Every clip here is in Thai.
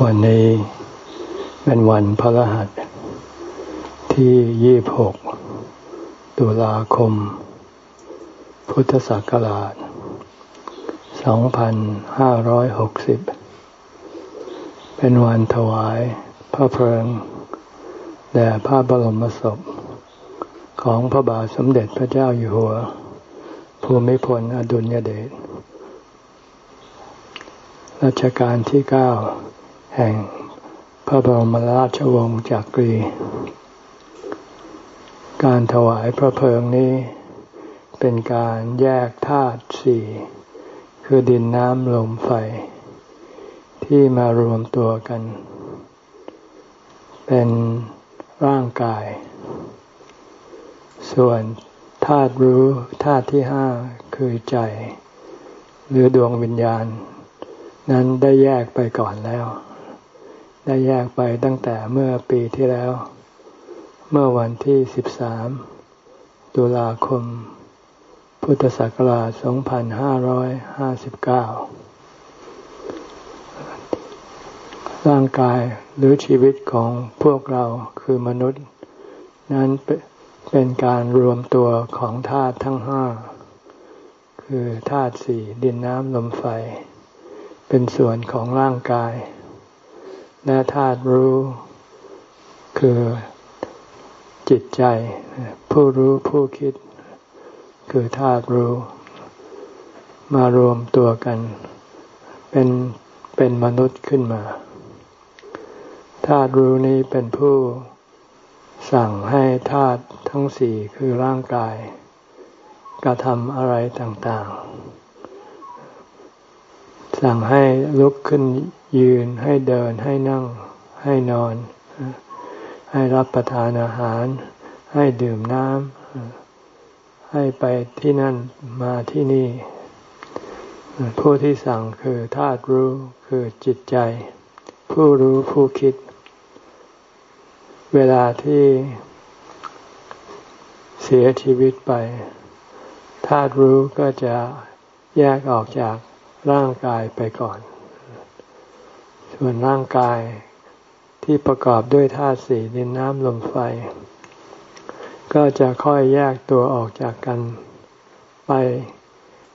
วันนี้เป็นวันพระรหัสที่ยี่บหกตุลาคม พุทธศักราชสองพันห้าร้อยหกสิบเป็นวันถวายพระเพลิง แด่พระบรมศพ ของพระบาทสมเด็จพระเจ้าอยู่หัว ภูมิพลอดุลยเดชรัชกาลที่เก้า แห่งพระบรมราชวงศ์จักรี การถวายพระเพลิงนี้ เป็นการแยกธาตุสี่คือดินน้ำลมไฟ ที่มารวมตัวกัน เป็นร่างกาย ส่วนธาตุรู้ธาตุที่ห้าคือใจ หรือดวงวิญญาณ นั้นได้แยกไปก่อนแล้ว ได้แยกไปตั้งแต่เมื่อปีที่แล้ว เมื่อวันที่ 13 ตุลาคม พุทธศักราช 2559 ร่างกายหรือชีวิตของพวกเราคือมนุษย์ นั้นเป็นการรวมตัวของธาตุทั้งห้า คือธาตุสี่ดินน้ำลมไฟ เป็นส่วนของร่างกาย และธาตุรู้ คือจิตใจ ผู้รู้ผู้คิด คือธาตุรู้ มารวมตัวกัน เป็นเป็นมนุษย์ขึ้นมาธาตุรู้นี้เป็นผู้สั่งให้ธาตุทั้งสี่คือร่างกาย กระทำอะไรต่างๆ สั่งให้ลุกขึ้น ยืนให้เดินให้นั่งให้นอน ให้รับประทานอาหาร ให้ดื่มน้ำให้ไปที่นั่นมาที่นี่ ผู้ที่สั่งคือธาตุรู้คือจิตใจ ผู้รู้ผู้คิด เวลาที่เสียชีวิตไปธาตุรู้ก็จะแยกออกจากร่างกายไปก่อน ส่วนร่างกายที่ประกอบด้วยธาตุสี่ดินน้ำลมไฟ ก็จะค่อยแยกตัวออกจากกันไป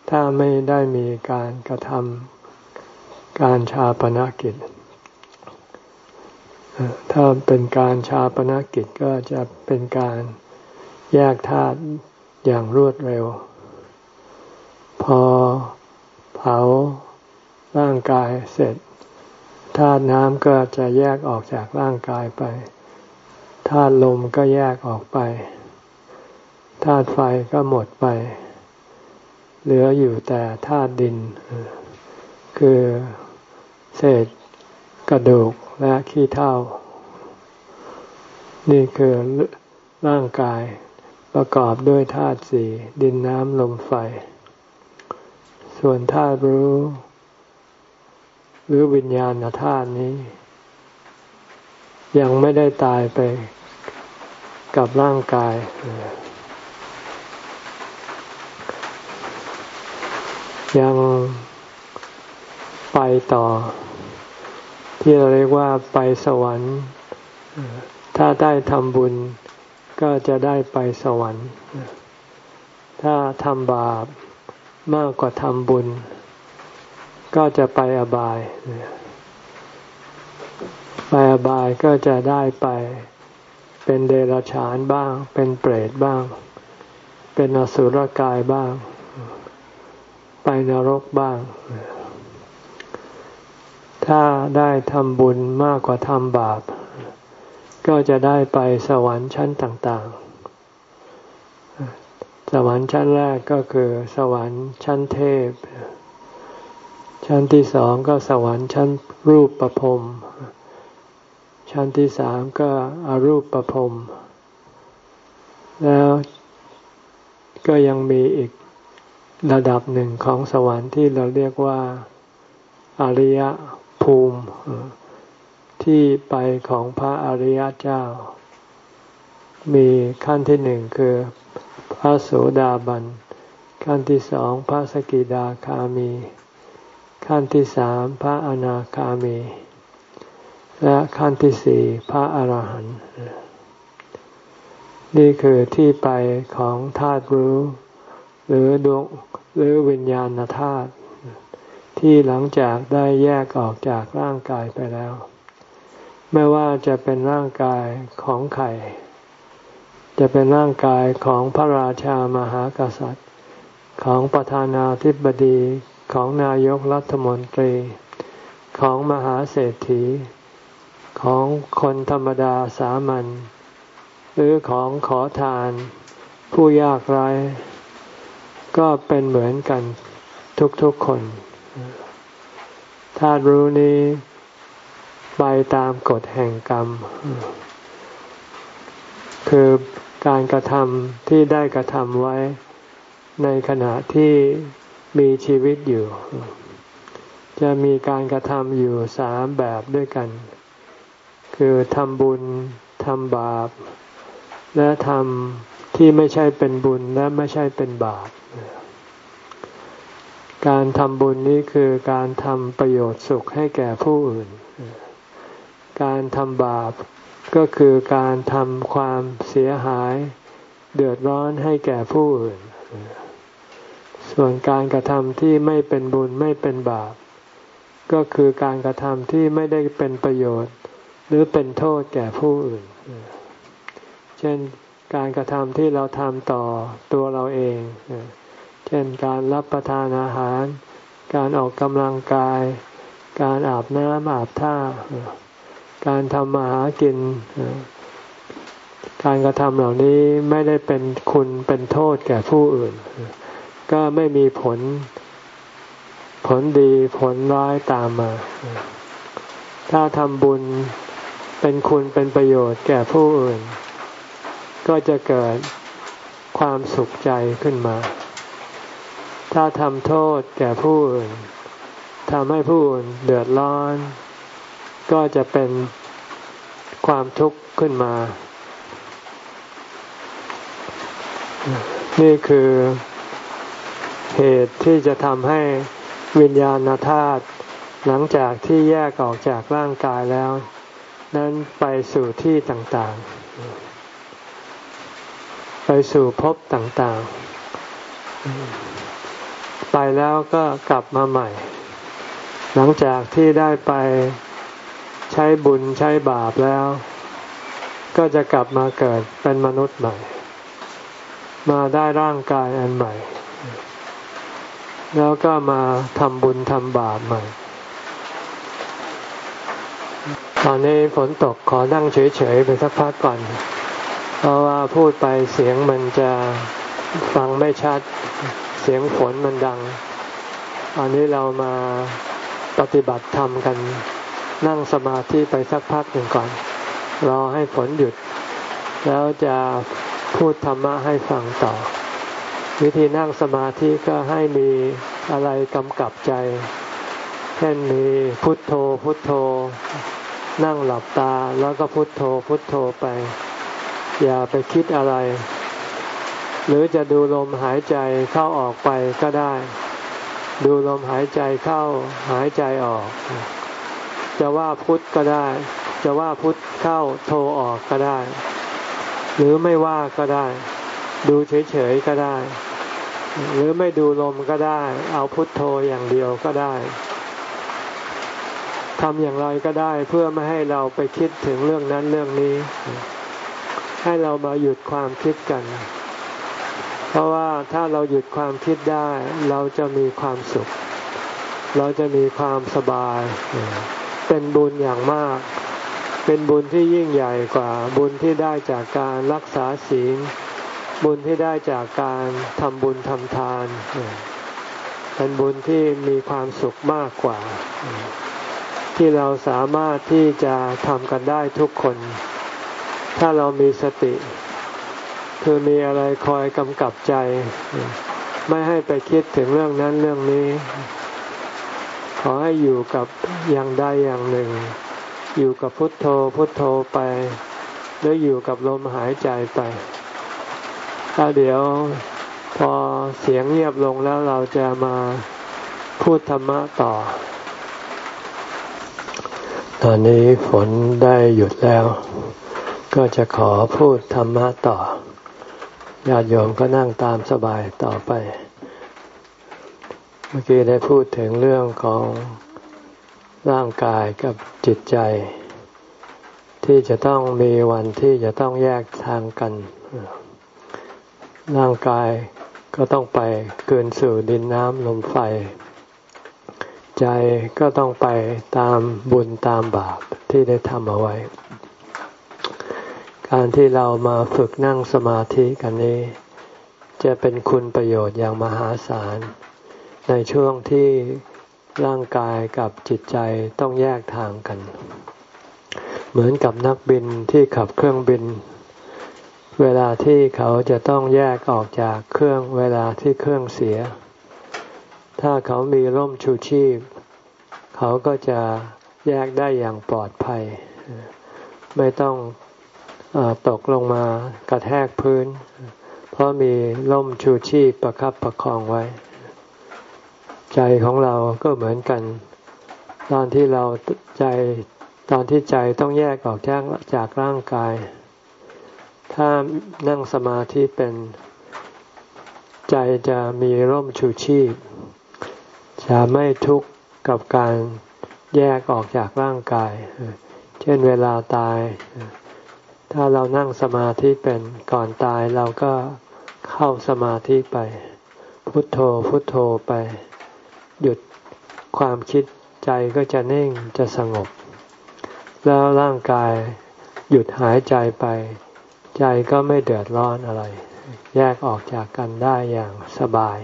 ถ้าไม่ได้มีการกระทำการชาปนกิจ ถ้าเป็นการชาปนกิจก็จะเป็นการแยกธาตุอย่างรวดเร็ว พอเผาร่างกายเสร็จ ธาตุน้ำก็จะแยกออกจากร่างกายไปธาตุลมก็แยกออกไปธาตุไฟก็หมดไป เหลืออยู่แต่ธาตุดิน คือเศษกระดูกและขี้เถ้า นี่คือร่างกายประกอบด้วยธาตุสี่ดินน้ำลมไฟ ส่วนธาตุรู้ หรือวิญญาณธาตุนี้ ยังไม่ได้ตายไปกับร่างกาย ยังไปต่อ ที่เราเรียกว่าไปสวรรค์ ถ้าได้ทำบุญก็จะได้ไปสวรรค์ ถ้าทำบาปมากกว่าทำบุญ ก็จะไปอบาย ไปอบายก็จะได้ไปเป็นเดรัจฉานบ้าง เป็นเปรตบ้าง เป็นอสุรกายบ้าง ไปนรกบ้าง ถ้าได้ทำบุญมากกว่าทำบาป ก็จะได้ไปสวรรค์ชั้นต่าง ๆสวรรค์ชั้นแรกก็คือสวรรค์ชั้นเทพ ชั้นที่สองก็สวรรค์ชั้นรูปประพรมชั้นที่สามก็อรูปประพรมแล้วก็ยังมีอีกระดับหนึ่งของสวรรค์ที่เราเรียกว่าอริยภูมิ ที่ไปของพระอริยเจ้า มีขั้นที่หนึ่งคือพระโสดาบัน ขั้นที่สองพระสกิดาคามี ขั้นที่สามพระอนาคามี และขั้นที่สี่พระอาหารหันต์นี่คือที่ไปของธาตุรู้ หรือดวงหรือวิญญาณธาตุที่หลังจากได้แยกออกจากร่างกายไปแล้ว ไม่ว่าจะเป็นร่างกายของไข่จะเป็นร่างกายของพระราชามหากษัตริย์ ของประธานาธิบดี ของนายกรัฐมนตรี ของมหาเศรษฐี ของคนธรรมดาสามัญหรือของขอทาน ผู้ยากไร้ก็เป็นเหมือนกันทุกๆคนธาตุรู้นี้ไปตามกฎแห่งกรรม คือการกระทำที่ได้กระทำไว้ในขณะที่ มีชีวิตอยู่ จะมีการกระทำอยู่สามแบบด้วยกัน คือทำบุญทำบาป และทำที่ไม่ใช่เป็นบุญและไม่ใช่เป็นบาป การทำบุญนี้คือการทำประโยชน์สุขให้แก่ผู้อื่น การทำบาปก็คือการทำความเสียหาย เดือดร้อนให้แก่ผู้อื่น ส่วนการกระทำที่ไม่เป็นบุญไม่เป็นบาป ก็คือการกระทำที่ไม่ได้เป็นประโยชน์ หรือเป็นโทษแก่ผู้อื่น เช่นการกระทำที่เราทำต่อตัวเราเอง เช่นการรับประทานอาหาร การออกกำลังกาย การอาบน้ำอาบท่า การทำมาหากิน การกระทำเหล่านี้ไม่ได้เป็นคุณเป็นโทษแก่ผู้อื่น ก็ไม่มีผล ผลดีผลร้ายตามมา ถ้าทำบุญเป็นคุณเป็นประโยชน์แก่ผู้อื่น ก็จะเกิดความสุขใจขึ้นมา ถ้าทำโทษแก่ผู้อื่นทำให้ผู้อื่นเดือดร้อน ก็จะเป็นความทุกข์ขึ้นมา นี่คือ เหตุที่จะทำให้วิญญาณธาตุหลังจากที่แยกออกจากร่างกายแล้ว นั้นไปสู่ที่ต่างๆ ไปสู่ภพต่างๆ ไปแล้วก็กลับมาใหม่ หลังจากที่ได้ไปใช้บุญใช้บาปแล้ว ก็จะกลับมาเกิดเป็นมนุษย์ใหม่ มาได้ร่างกายอันใหม่ แล้วก็มาทำบุญทำบาปใหม่ ตอนนี้ฝนตกขอนั่งเฉยๆไปสักพักก่อน เพราะว่าพูดไปเสียงมันจะฟังไม่ชัด เสียงฝนมันดัง อันนี้เรามาปฏิบัติธรรมกัน นั่งสมาธิไปสักพักหนึ่งก่อน รอให้ฝนหยุด แล้วจะพูดธรรมะให้ฟังต่อ วิธีนั่งสมาธิก็ให้มีอะไรกำกับใจ เช่นมีพุทโธพุทโธ นั่งหลับตาแล้วก็พุทโธพุทโธไป อย่าไปคิดอะไร หรือจะดูลมหายใจเข้าออกไปก็ได้ ดูลมหายใจเข้าหายใจออก จะว่าพุทก็ได้ จะว่าพุทเข้าโทออกก็ได้ หรือไม่ว่าก็ได้ดูเฉยๆก็ได้ หรือไม่ดูลมก็ได้ เอาพุทโธอย่างเดียวก็ได้ทำอย่างไรก็ได้เพื่อไม่ให้เราไปคิดถึงเรื่องนั้นเรื่องนี้ ให้เรามาหยุดความคิดกัน เพราะว่าถ้าเราหยุดความคิดได้ เราจะมีความสุข เราจะมีความสบาย เป็นบุญอย่างมาก เป็นบุญที่ยิ่งใหญ่กว่าบุญที่ได้จากการรักษาศีล บุญที่ได้จากการทำบุญทำทาน เป็นบุญที่มีความสุขมากกว่า ที่เราสามารถที่จะทำกันได้ทุกคน ถ้าเรามีสติ คือมีอะไรคอยกำกับใจ ไม่ให้ไปคิดถึงเรื่องนั้นเรื่องนี้ ขอให้อยู่กับอย่างใดอย่างหนึ่ง อยู่กับพุทโธพุทโธไปแล้วอยู่กับลมหายใจไป ถ้าเดี๋ยวพอเสียงเงียบลงแล้วเราจะมาพูดธรรมะต่อตตอนนี้ฝนได้หยุดแล้ว ก็จะขอพูดธรรมะต่อญาติโยมก็นั่งตามสบายต่อไป เมื่อกี้ได้พูดถึงเรื่องของร่างกายกับจิตใจ ที่จะต้องมีวันที่จะต้องแยกทางกัน ร่างกายก็ต้องไปเกินสู่ดินน้ำลมไฟ ใจก็ต้องไปตามบุญตามบาปที่ได้ทำเอาไว้ การที่เรามาฝึกนั่งสมาธิกันนี้ จะเป็นคุณประโยชน์อย่างมหาศาล ในช่วงที่ร่างกายกับจิตใจต้องแยกทางกัน เหมือนกับนักบินที่ขับเครื่องบิน เวลาที่เขาจะต้องแยกออกจากเครื่องเวลาที่เครื่องเสีย ถ้าเขามีร่มชูชีพ เขาก็จะแยกได้อย่างปลอดภัย ไม่ต้องอตกลงมากระแทกพื้น เพราะมีร่มชูชีพประครับประคองไว้ ใจของเราก็เหมือนกัน ตอนที่เราใจตอนที่ใจต้องแยกออกจากจากร่างกาย ถ้านั่งสมาธิเป็นใจจะมีร่มชูชีพ จะไม่ทุกข์กับการแยกออกจากร่างกาย เช่นเวลาตาย ถ้าเรานั่งสมาธิเป็นก่อนตายเราก็เข้าสมาธิไป พุทโธพุทโธไป หยุดความคิดใจก็จะนิ่งจะสงบ แล้วร่างกายหยุดหายใจไป ใจก็ไม่เดือดร้อนอะไร แยกออกจากกันได้อย่างสบาย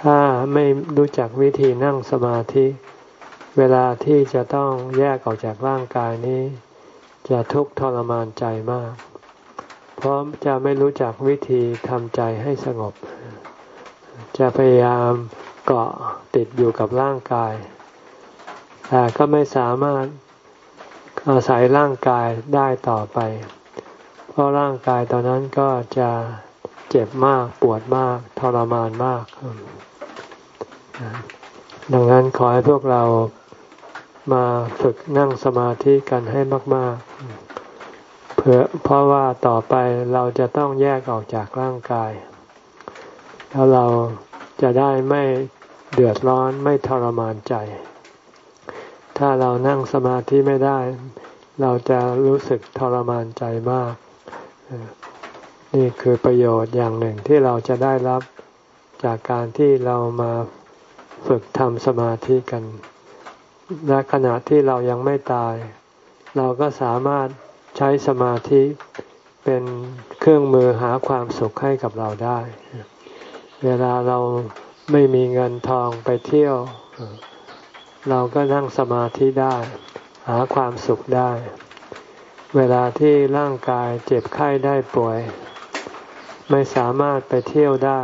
ถ้าไม่รู้จักวิธีนั่งสมาธิ เวลาที่จะต้องแยกออกจากร่างกายนี้ จะทุกข์ทรมานใจมาก เพราะจะไม่รู้จักวิธีทำใจให้สงบ จะพยายามเกาะติดอยู่กับร่างกาย แต่ก็ไม่สามารถอาศัยร่างกายได้ต่อไป เพราะร่างกายตอนนั้นก็จะเจ็บมากปวดมากทรมานมากดังนั้นขอให้พวกเรามาฝึกนั่งสมาธิกันให้มาก ๆ เพื่อเพราะว่าต่อไปเราจะต้องแยกออกจากร่างกาย แล้วเราจะได้ไม่เดือดร้อนไม่ทรมานใจ ถ้าเรานั่งสมาธิไม่ได้ เราจะรู้สึกทรมานใจมาก นี่คือประโยชน์อย่างหนึ่งที่เราจะได้รับจากการที่เรามาฝึกทำสมาธิกันและขณะที่เรายังไม่ตาย เราก็สามารถใช้สมาธิเป็นเครื่องมือหาความสุขให้กับเราได้ เวลาเราไม่มีเงินทองไปเที่ยว เราก็นั่งสมาธิได้ หาความสุขได้ เวลาที่ร่างกายเจ็บไข้ได้ป่วย ไม่สามารถไปเที่ยวได้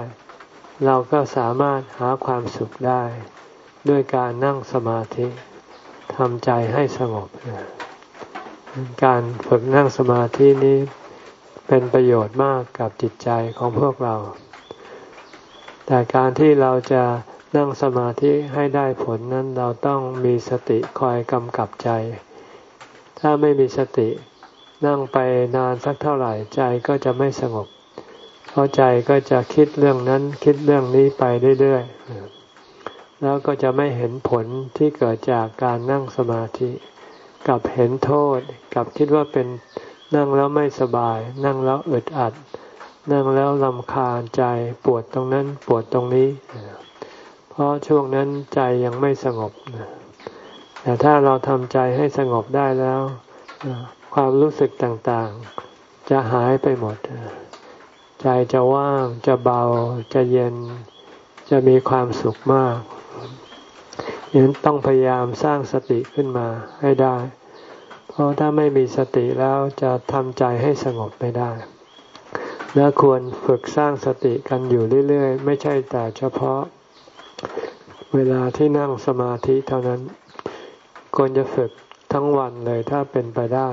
เราก็สามารถหาความสุขได้ ด้วยการนั่งสมาธิทำใจให้สงบ การฝึกนั่งสมาธินี้เป็นประโยชน์มากกับจิตใจของพวกเรา แต่การที่เราจะนั่งสมาธิให้ได้ผลนั้นเราต้องมีสติคอยกำกับใจ ถ้าไม่มีสติ นั่งไปนานสักเท่าไหร่ใจก็จะไม่สงบ เพราะใจก็จะคิดเรื่องนั้นคิดเรื่องนี้ไปเรื่อยๆ แล้วก็จะไม่เห็นผลที่เกิดจากการนั่งสมาธิกับเห็นโทษกับคิดว่าเป็นนั่งแล้วไม่สบาย นั่งแล้วอึดอัด นั่งแล้วลำคาญใจปวดตรงนั้นปวดตรงนี้ เพราะช่วงนั้นใจยังไม่สงบแต่ถ้าเราทำใจให้สงบได้แล้ว ความรู้สึกต่างๆ จะหายไปหมด ใจจะว่าง จะเบา จะเย็น จะมีความสุขมากยังต้องพยายามสร้างสติขึ้นมาให้ได้ เพราะถ้าไม่มีสติแล้วจะทำใจให้สงบไม่ได้ และควรฝึกสร้างสติกันอยู่เรื่อยๆ ไม่ใช่แต่เฉพาะ เวลาที่นั่งสมาธิเท่านั้นควรจะฝึกทั้งวันเลยถ้าเป็นไปได้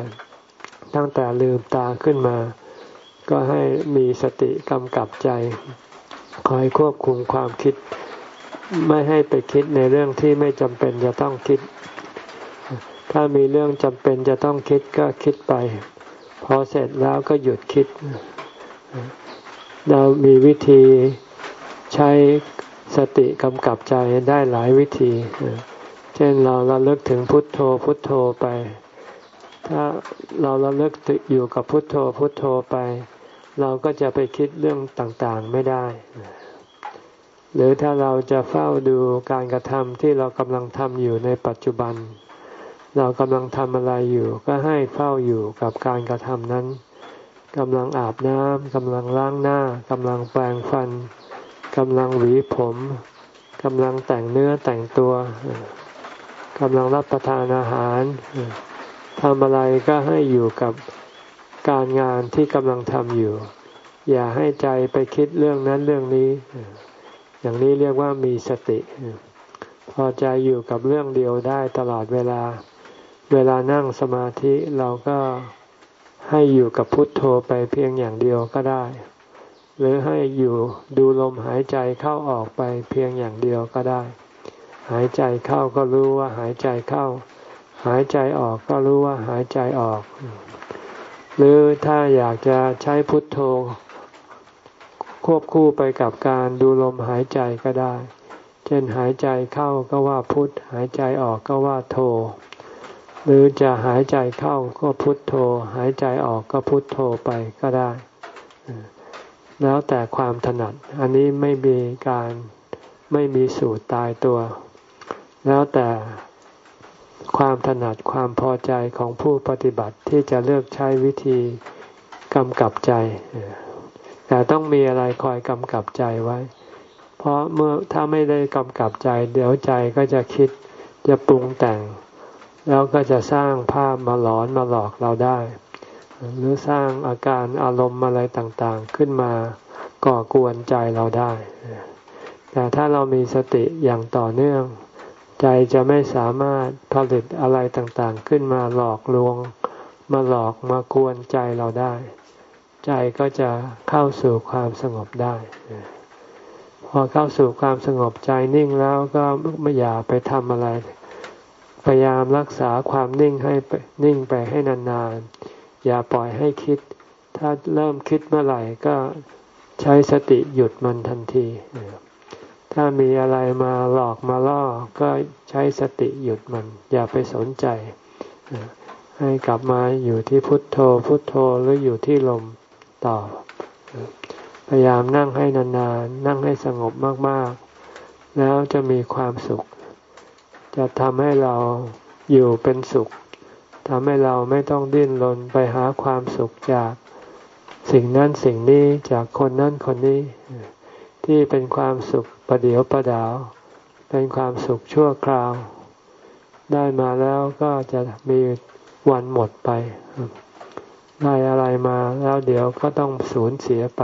ตั้งแต่ลืมตาขึ้นมา ก็ให้มีสติกำกับใจ คอยควบคุมความคิด ไม่ให้ไปคิดในเรื่องที่ไม่จำเป็นจะต้องคิด ถ้ามีเรื่องจำเป็นจะต้องคิดก็คิดไป พอเสร็จแล้วก็หยุดคิด เรามีวิธีใช้สติกำกับใจได้หลายวิธี เช่นเราเราเลิกถึงพุทโธพุทโธไป ถ้าเราเราเลิกอยู่กับพุทโธพุทโธไป เราก็จะไปคิดเรื่องต่างๆไม่ได้ หรือถ้าเราจะเฝ้าดูการกระทำที่เรากำลังทำอยู่ในปัจจุบัน เรากำลังทำอะไรอยู่ก็ให้เฝ้าอยู่กับการกระทำนั้นกำลังอาบน้ำกำลังล้างหน้ากำลังแปรงฟันกำลังหวีผมกำลังแต่งเนื้อแต่งตัวกำลังรับประทานอาหาร ทำอะไรก็ให้อยู่กับการงานที่กำลังทำอยู่ อย่าให้ใจไปคิดเรื่องนั้นเรื่องนี้ อย่างนี้เรียกว่ามีสติ พอใจอยู่กับเรื่องเดียวได้ตลอดเวลา เวลานั่งสมาธิเราก็ให้อยู่กับพุทโธไปเพียงอย่างเดียวก็ได้ หรือให้อยู่ดูลมหายใจเข้าออกไปเพียงอย่างเดียวก็ได้ หายใจเข้าก็รู้ว่าหายใจเข้า หายใจออกก็รู้ว่าหายใจออก หรือถ้าอยากจะใช้พุทโธ ควบคู่ไปกับการดูลมหายใจก็ได้ เช่นหายใจเข้าก็ว่าพุทหายใจออกก็ว่าโธ หรือจะหายใจเข้าก็พุทโธ หายใจออกก็พุทโธไปก็ได้ แล้วแต่ความถนัด อันนี้ไม่มีการไม่มีสูตรตายตัว แล้วแต่ ความถนัดความพอใจของผู้ปฏิบัติที่จะเลือกใช้วิธีกำกับใจ แต่ต้องมีอะไรคอยกำกับใจไว้ เพราะเมื่อถ้าไม่ได้กำกับใจ เดี๋ยวใจก็จะคิดจะปรุงแต่ง แล้วก็จะสร้างภาพมาหลอนมาหลอกเราได้ หรือสร้างอาการอารมณ์อะไรต่างๆ ขึ้นมาก่อกวนใจเราได้ แต่ถ้าเรามีสติอย่างต่อเนื่อง ใจจะไม่สามารถผลิตอะไรต่างๆ ขึ้นมาหลอกลวง มาหลอกมากวนใจเราได้ ใจก็จะเข้าสู่ความสงบได้ พอเข้าสู่ความสงบใจนิ่งแล้วก็ไม่อย่าไปทำอะไร พยายามรักษาความนิ่งให้นิ่งไปให้นานๆ อย่าปล่อยให้คิด ถ้าเริ่มคิดเมื่อไหร่ก็ใช้สติหยุดมันทันที ถ้ามีอะไรมาหลอกมาล่อ ก็ใช้สติหยุดมัน อย่าไปสนใจ ให้กลับมาอยู่ที่พุทโธ พุทโธหรืออยู่ที่ลมต่อ พยายามนั่งให้นานๆ นั่งให้สงบมากๆ แล้วจะมีความสุข จะทำให้เราอยู่เป็นสุขทำให้เราไม่ต้องดิ้นรนไปหาความสุขจาก สิ่งนั้นสิ่งนี้จากคนนั้นคนนี้ ที่เป็นความสุขประเดียวประดาว เป็นความสุขชั่วคราว ได้มาแล้วก็จะมีวันหมดไป ได้อะไรมาแล้วเดี๋ยวก็ต้องสูญเสียไป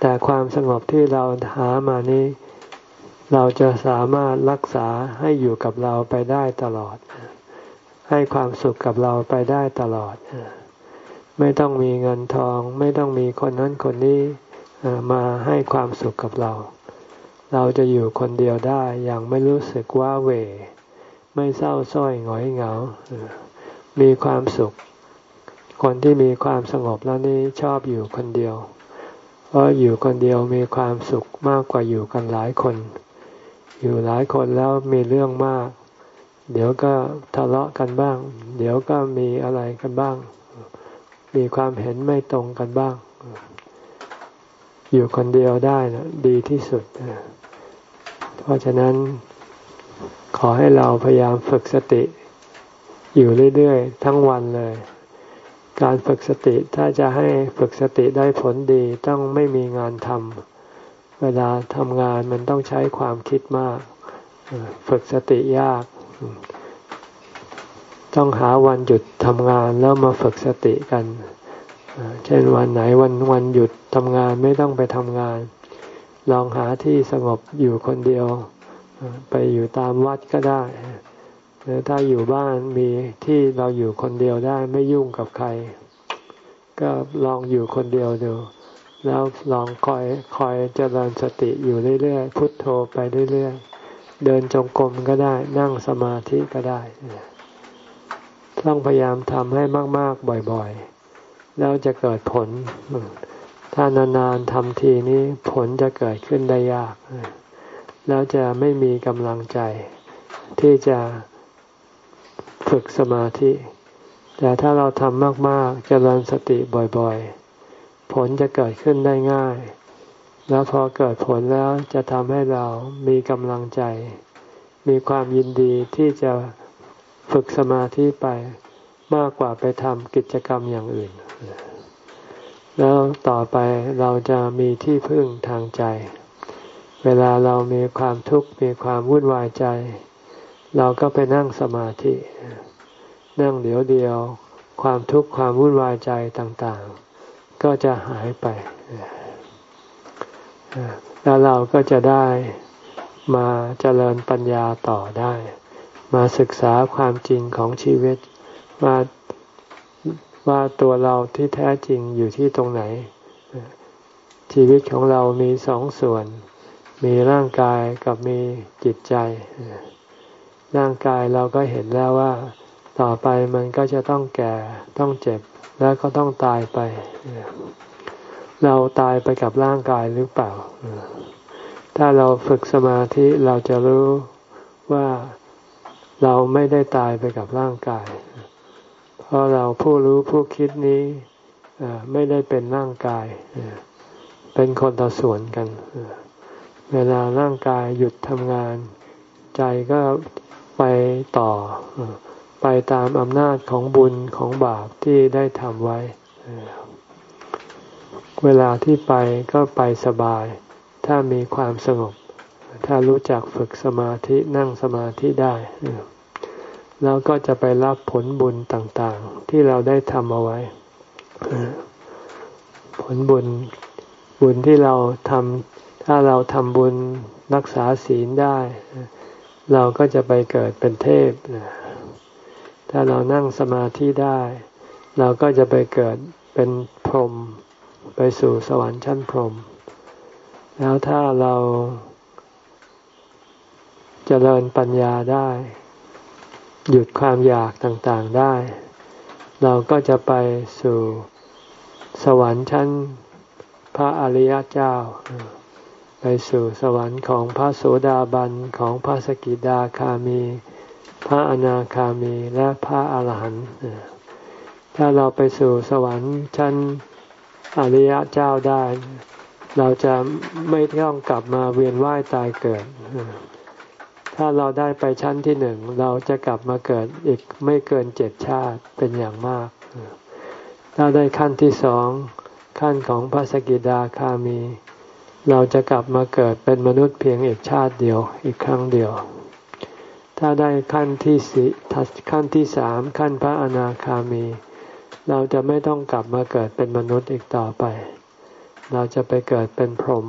แต่ความสงบที่เราหามานี้ เราจะสามารถรักษาให้อยู่กับเราไปได้ตลอด ให้ความสุขกับเราไปได้ตลอด ไม่ต้องมีเงินทอง ไม่ต้องมีคนนั้นคนนี้ มาให้ความสุขกับเรา เราจะอยู่คนเดียวได้อย่างไม่รู้สึกว่าเว ไม่เศร้าส้อยหงอยเหงา มีความสุข คนที่มีความสงบแล้วนี่ชอบอยู่คนเดียว เพราะอยู่คนเดียวมีความสุขมากกว่าอยู่กันหลายคน อยู่หลายคนแล้วมีเรื่องมาก เดี๋ยวก็ทะเลาะกันบ้าง เดี๋ยวก็มีอะไรกันบ้าง มีความเห็นไม่ตรงกันบ้าง อยู่คนเดียวได้นะดีที่สุด เพราะฉะนั้น ขอให้เราพยายามฝึกสติ อยู่เรื่อยๆ ทั้งวันเลย การฝึกสติถ้าจะให้ฝึกสติได้ผลดีต้องไม่มีงานทำเวลาทำงานมันต้องใช้ความคิดมาก ฝึกสติยาก ต้องหาวันหยุดทำงานแล้วมาฝึกสติกัน เช่นวันไหนวันวันหยุดทำงานไม่ต้องไปทำงาน ลองหาที่สงบอยู่คนเดียว ไปอยู่ตามวัดก็ได้ หรือถ้าอยู่บ้านมีที่เราอยู่คนเดียวได้ไม่ยุ่งกับใคร ก็ลองอยู่คนเดียวดูแล้วลองคอยคอยเจริญสติอยู่เรื่อยๆพุทโธไปเรื่อยๆ เดินจงกรมก็ได้นั่งสมาธิก็ได้ ต้องพยายามทำให้มาก ๆ บ่อย ๆ แล้วจะเกิดผล ถ้านานๆทำทีนี้ผลจะเกิดขึ้นได้ยาก แล้วจะไม่มีกำลังใจ ที่จะฝึกสมาธิ แต่ถ้าเราทำมากๆเจริญสติบ่อยๆ ผลจะเกิดขึ้นได้ง่าย แล้วพอเกิดผลแล้วจะทำให้เรามีกำลังใจ มีความยินดีที่จะฝึกสมาธิไปมากกว่าไปทำกิจกรรมอย่างอื่น แล้วต่อไปเราจะมีที่พึ่งทางใจ เวลาเรามีความทุกข์มีความวุ่นวายใจ เราก็ไปนั่งสมาธิ นั่งเดี๋ยวเดียว ความทุกข์ความวุ่นวายใจต่างๆ ก็จะหายไป แล้วเราก็จะได้มาเจริญปัญญาต่อได้ มาศึกษาความจริงของชีวิตว่า ว่าตัวเราที่แท้จริงอยู่ที่ตรงไหน ชีวิตของเรามีสองส่วน มีร่างกายกับมีจิตใจ ร่างกายเราก็เห็นแล้วว่า ต่อไปมันก็จะต้องแก่ต้องเจ็บแล้วก็ต้องตายไป เราตายไปกับร่างกายหรือเปล่า ถ้าเราฝึกสมาธิเราจะรู้ว่าเราไม่ได้ตายไปกับร่างกายเราะเราผู้รู้ผู้คิดนี้ไม่ได้เป็นร่างกาย เป็นคนต่อส่วนกัน เวลาร่างกายหยุดทำงาน ใจก็ไปต่อ ไปตามอำนาจของบุญของบาปที่ได้ทำไว้ เวลาที่ไปก็ไปสบาย ถ้ามีความสงบ ถ้ารู้จักฝึกสมาธินั่งสมาธิได้ แล้วก็จะไปรับผลบุญต่างๆ ที่เราได้ทำเอาไว้ ผลบุญบุญที่เราทำถ้าเราทำบุญรักษาศีลได้ เราก็จะไปเกิดเป็นเทพ ถ้าเรานั่งสมาธิได้ เราก็จะไปเกิดเป็นพรหมไปสู่สวรรค์ชั้นพรหมแล้วถ้าเราจเจริญปัญญาได้ หยุดความอยากต่างๆได้ เราก็จะไปสู่สวรรค์ชั้นพระอริยเจ้า ไปสู่สวรรค์ของพระโสดาบันของพระสกิดาคามี พระอนาคามีและพระอาหารหันต์ถ้าเราไปสู่สวรรค์ชั้นอริยเจ้าได้ เราจะไม่ต้องกลับมาเวียนว่ายตายเกิด ถ้าเราได้ไปชั้นที่หนึ่งเราจะกลับมาเกิดอีกไม่เกินเจ็ดชาติเป็นอย่างมาก ถ้าได้ขั้นที่สองขั้นของพระสกิดาคามี เราจะกลับมาเกิดเป็นมนุษย์เพียงอีกชาติเดียวอีกครั้งเดียว ถ้าได้ขั้นที่สี่ขั้นที่สามขั้นพระอนาคามี เราจะไม่ต้องกลับมาเกิดเป็นมนุษย์อีกต่อไป เราจะไปเกิดเป็นพรหม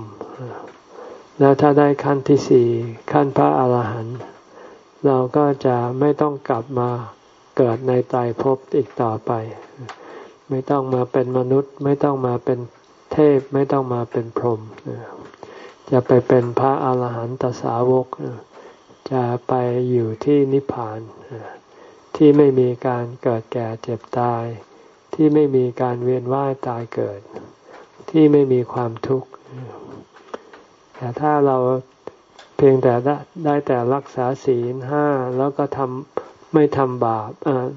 แล้วถ้าได้ขั้นที่สี่ขั้นพระอาหารหันต์เราก็จะไม่ต้องกลับมาเกิดในตายภพอีกต่อไป ไม่ต้องมาเป็นมนุษย์ ไม่ต้องมาเป็นเทพไม่ต้องมาเป็นพรหมจะไปเป็นพระอาหารหันตสาวก จะไปอยู่ที่นิพพาน ที่ไม่มีการเกิดแก่เจ็บตาย ที่ไม่มีการเวียนว่ายตายเกิด ที่ไม่มีความทุกข์ แต่ถ้าเราเพียงแต่ได้แต่รักษาศีลห้าแล้วก็ทำไม่ทำบาป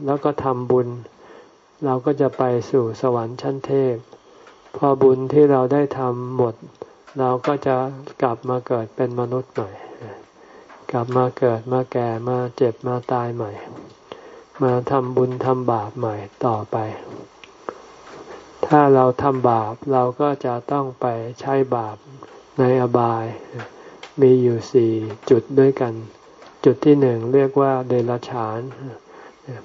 แล้วก็ทำบุญ เราก็จะไปสู่สวรรค์ชั้นเทพ พอบุญที่เราได้ทำหมด เราก็จะกลับมาเกิดเป็นมนุษย์ใหม่กลับมาเกิดมาแก่มาเจ็บมาตายใหม่ มาทำบุญทำบาปใหม่ต่อไป ถ้าเราทำบาปเราก็จะต้องไปใช้บาป ในอบาย มีอยู่สี่จุดด้วยกัน จุดที่หนึ่งเรียกว่าเดรัจฉาน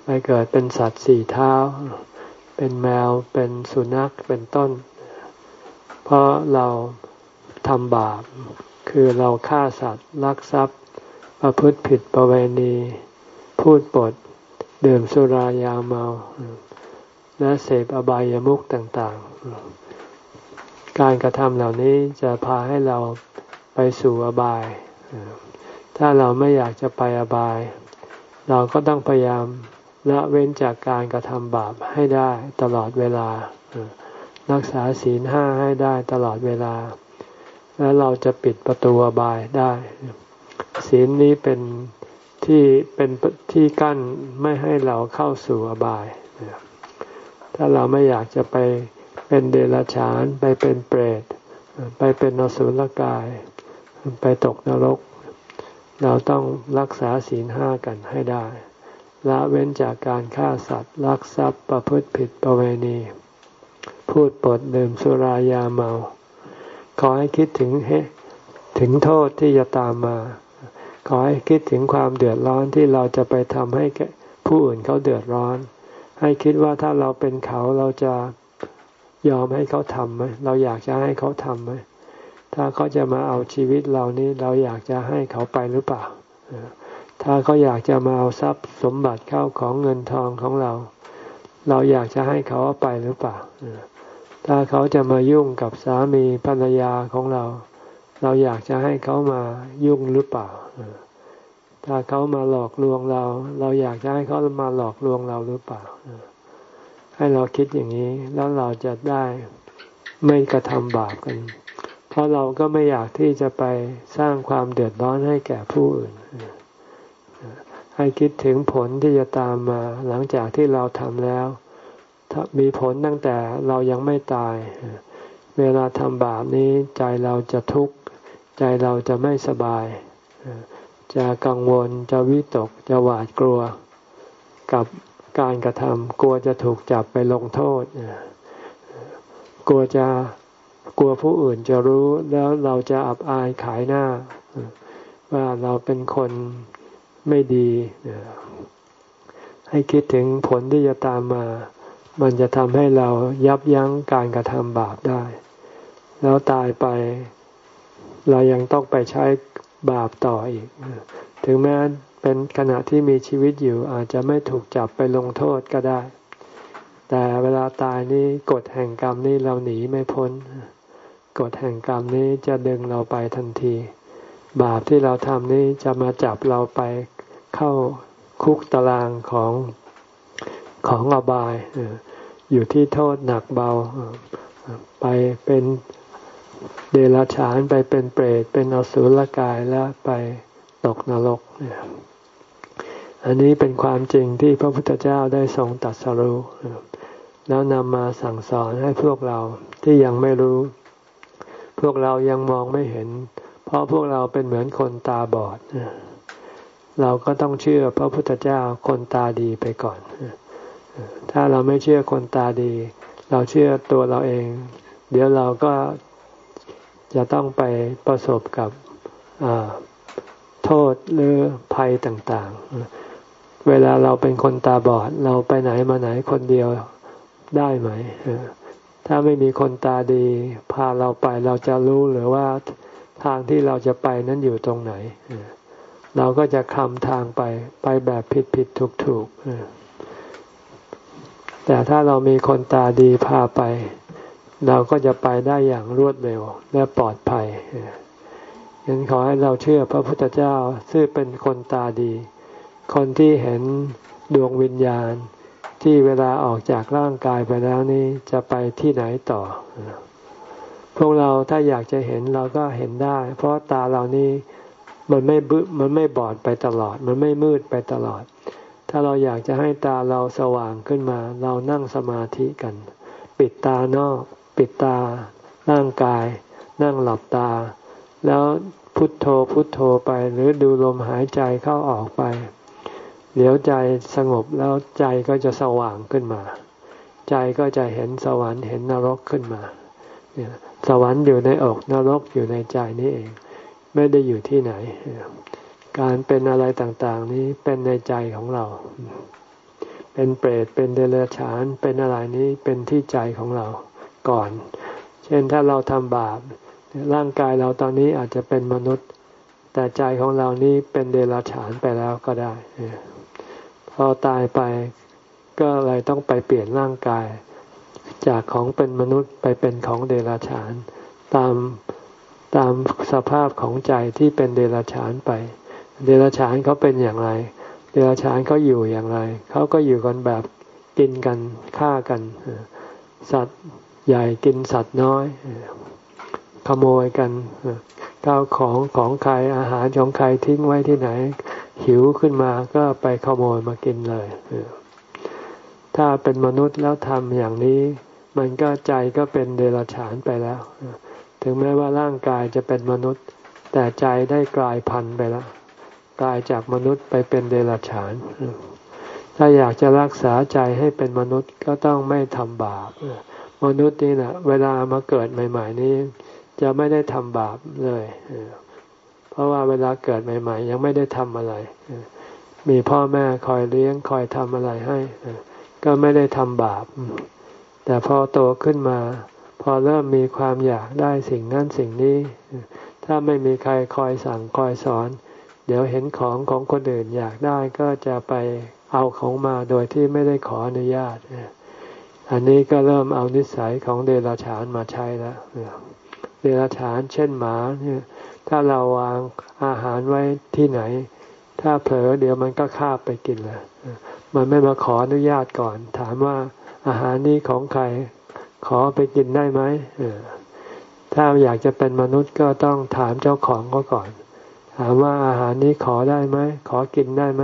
ไปเกิดเป็นสัตว์สี่เท้า เป็นแมว เป็นสุนัข เป็นต้น เพราะเราทำบาป คือเราฆ่าสัตว์ ลักทรัพย์ ประพฤติผิดประเวณี พูดปด ดื่มสุรายาเมา และเสพอบายามุขต่าง ๆ การกระทำเหล่านี้จะพาให้เราไปสู่อบาย ถ้าเราไม่อยากจะไปอบาย เราก็ต้องพยายามละเว้นจากการกระทำบาปให้ได้ตลอดเวลา รักษาศีลห้าให้ได้ตลอดเวลา แล้วเราจะปิดประตูอบายได้ ศีลนี้เป็นที่เป็นที่กั้นไม่ให้เราเข้าสู่อบาย ถ้าเราไม่อยากจะไป เป็นเดรัจฉาน ไปเป็นเปรต ไปเป็นนสุลกาย ไปตกนรก เราต้องรักษาศีลห้ากันให้ได้ ละเว้นจากการฆ่าสัตว์ลักทรัพย์ประพฤติผิดประเวณี พูดปดดื่มสุรายาเมา ขอให้คิดถึงถึงโทษที่จะตามมา ขอให้คิดถึงความเดือดร้อนที่เราจะไปทำให้ผู้อื่นเขาเดือดร้อน ให้คิดว่าถ้าเราเป็นเขาเราจะ ยอมให้เขาทำไหมเราอยากจะให้เขาทำไหมถ้าเขาจะมาเอาชีวิตเรานี้เราอยากจะให้เขาไปหรือเปล่า ถ้าเขาอยากจะมาเอาทรัพย์สมบัติเข้าของเงินทองของเรา เราอยากจะให้เขาเอาไปหรือเปล่า ถ้าเขาจะมายุ่งกับสามีภรรยาของเรา เราอยากจะให้เขามายุ่งหรือเปล่า ถ้าเขามาหลอกลวงเรา เราอยากจะให้เขามาหลอกลวงเราหรือเปล่า ให้เราคิดอย่างนี้แล้วเราจะได้ไม่กระทำบาปกัน เพราะเราก็ไม่อยากที่จะไปสร้างความเดือดร้อนให้แก่ผู้อื่น ให้คิดถึงผลที่จะตามมาหลังจากที่เราทำแล้วมีผลตั้งแต่เรายังไม่ตาย เวลาทำบาปนี้ใจเราจะทุกข์ ใจเราจะไม่สบาย จะกังวลจะวิตกจะหวาดกลัวกับ การกระทำกลัวจะถูกจับไปลงโทษกลัวจะกลัวผู้อื่นจะรู้แล้วเราจะอับอายขายหน้า ว่าเราเป็นคนไม่ดี ให้คิดถึงผลที่จะตามมา มันจะทำให้เรายับยั้งการกระทำบาปได้ แล้วตายไป เรายังต้องไปใช้บาปต่ออีก ถึงแม้ เป็นขณะที่มีชีวิตอยู่อาจจะไม่ถูกจับไปลงโทษก็ได้ แต่เวลาตายนี้กฎแห่งกรรมนี้เราหนีไม่พ้น กฎแห่งกรรมนี้จะดึงเราไปทันที บาปที่เราทำนี้จะมาจับเราไปเข้าคุกตารางของของอบายอยู่ที่โทษหนักเบา ไปเป็นเดรัจฉานไปเป็นเปรตเป็นอสุรกายแล้วไปตกนรกเนี่ย อันนี้เป็นความจริงที่พระพุทธเจ้าได้ทรงตัดสรู้แล้วนำมาสั่งสอนให้พวกเราที่ยังไม่รู้ พวกเรายังมองไม่เห็น เพราะพวกเราเป็นเหมือนคนตาบอด เราก็ต้องเชื่อพระพุทธเจ้าคนตาดีไปก่อน ถ้าเราไม่เชื่อคนตาดี เราเชื่อตัวเราเอง เดี๋ยวเราก็จะต้องไปประสบกับโทษหรือภัยต่าง ๆ เวลาเราเป็นคนตาบอด เราไปไหนมาไหนคนเดียวได้ไหม ถ้าไม่มีคนตาดี พาเราไปเราจะรู้หรือว่าทางที่เราจะไปนั้นอยู่ตรงไหน เราก็จะคำทางไปไปแบบผิดผิดถูกถูกแต่ถ้าเรามีคนตาดีพาไป เราก็จะไปได้อย่างรวดเร็วและปลอดภัยยังขอให้เราเชื่อพระพุทธเจ้าซึ่งเป็นคนตาดี คนที่เห็นดวงวิญญาณ ที่เวลาออกจากร่างกายไปแล้วนี้จะไปที่ไหนต่อ พวกเราถ้าอยากจะเห็นเราก็เห็นได้ เพราะตาเรานี้มันไม่บึมันไม่บอดไปตลอด มันไม่มืดไปตลอด ถ้าเราอยากจะให้ตาเราสว่างขึ้นมา เรานั่งสมาธิกัน ปิดตานอก ปิดตา ร่างกาย นั่งหลับตา แล้วพุทโธพุทโธไปหรือดูลมหายใจเข้าออกไป เดี๋ยวใจสงบแล้วใจก็จะสว่างขึ้นมา ใจก็จะเห็นสวรรค์เห็นนรกขึ้นมา สวรรค์อยู่ในอกนรกอยู่ในใจนี่เอง ไม่ได้อยู่ที่ไหน การเป็นอะไรต่างๆ นี้เป็นในใจของเรา เป็นเปรตเป็นเดรัจฉานเป็นอะไรนี้เป็นที่ใจของเราก่อน เช่นถ้าเราทำบาปร่างกายเราตอนนี้อาจจะเป็นมนุษย์ แต่ใจของเรานี้เป็นเดรัจฉานไปแล้วก็ได้ พอตายไปก็เลยต้องไปเปลี่ยนร่างกาย จากของเป็นมนุษย์ไปเป็นของเดรัจฉาน ตามตามสภาพของใจที่เป็นเดรัจฉานไป เดรัจฉานเขาเป็นอย่างไร เดรัจฉานเขาอยู่อย่างไร เขาก็อยู่กันแบบกินกันฆ่ากัน สัตว์ใหญ่กินสัตว์น้อย ขโมยกันข้าวของของใครอาหารของใครทิ้งไว้ที่ไหน หิวขึ้นมาก็ไปขโมยมากินเลย ถ้าเป็นมนุษย์แล้วทำอย่างนี้ มันก็ใจก็เป็นเดรัจฉานไปแล้ว ถึงแม้ว่าร่างกายจะเป็นมนุษย์ แต่ใจได้กลายพันธุ์ไปแล้วกลายจากมนุษย์ไปเป็นเดรัจฉาน ถ้าอยากจะรักษาใจให้เป็นมนุษย์ก็ต้องไม่ทำบาป มนุษย์นี่แหละเวลามาเกิดใหม่ ๆ นี้ จะไม่ได้ทำบาปเลย เพราะว่าเวลาเกิดใหม่ ๆ ยังไม่ได้ทำอะไร มีพ่อแม่คอยเลี้ยงคอยทำอะไรให้ ก็ไม่ได้ทำบาป แต่พอโตขึ้นมา พอเริ่มมีความอยากได้สิ่งนั้นสิ่งนี้ ถ้าไม่มีใครคอยสั่งคอยสอน เดี๋ยวเห็นของของคนอื่นอยากได้ก็จะไปเอาของมาโดยที่ไม่ได้ขออนุญาต อันนี้ก็เริ่มเอานิสัยของเดรัจฉานมาใช้แล้ว เดรัจฉานเช่นหมาเนี่ย ถ้าเราวางอาหารไว้ที่ไหน ถ้าเผลอเดี๋ยวมันก็คาบไปกินแหละมันไม่มาขออนุญาตก่อน ถามว่าอาหารนี้ของใครขอไปกินได้ไหมถ้าอยากจะเป็นมนุษย์ก็ต้องถามเจ้าของก็ก่อน ถามว่าอาหารนี้ขอได้ไหมขอกินได้ไหม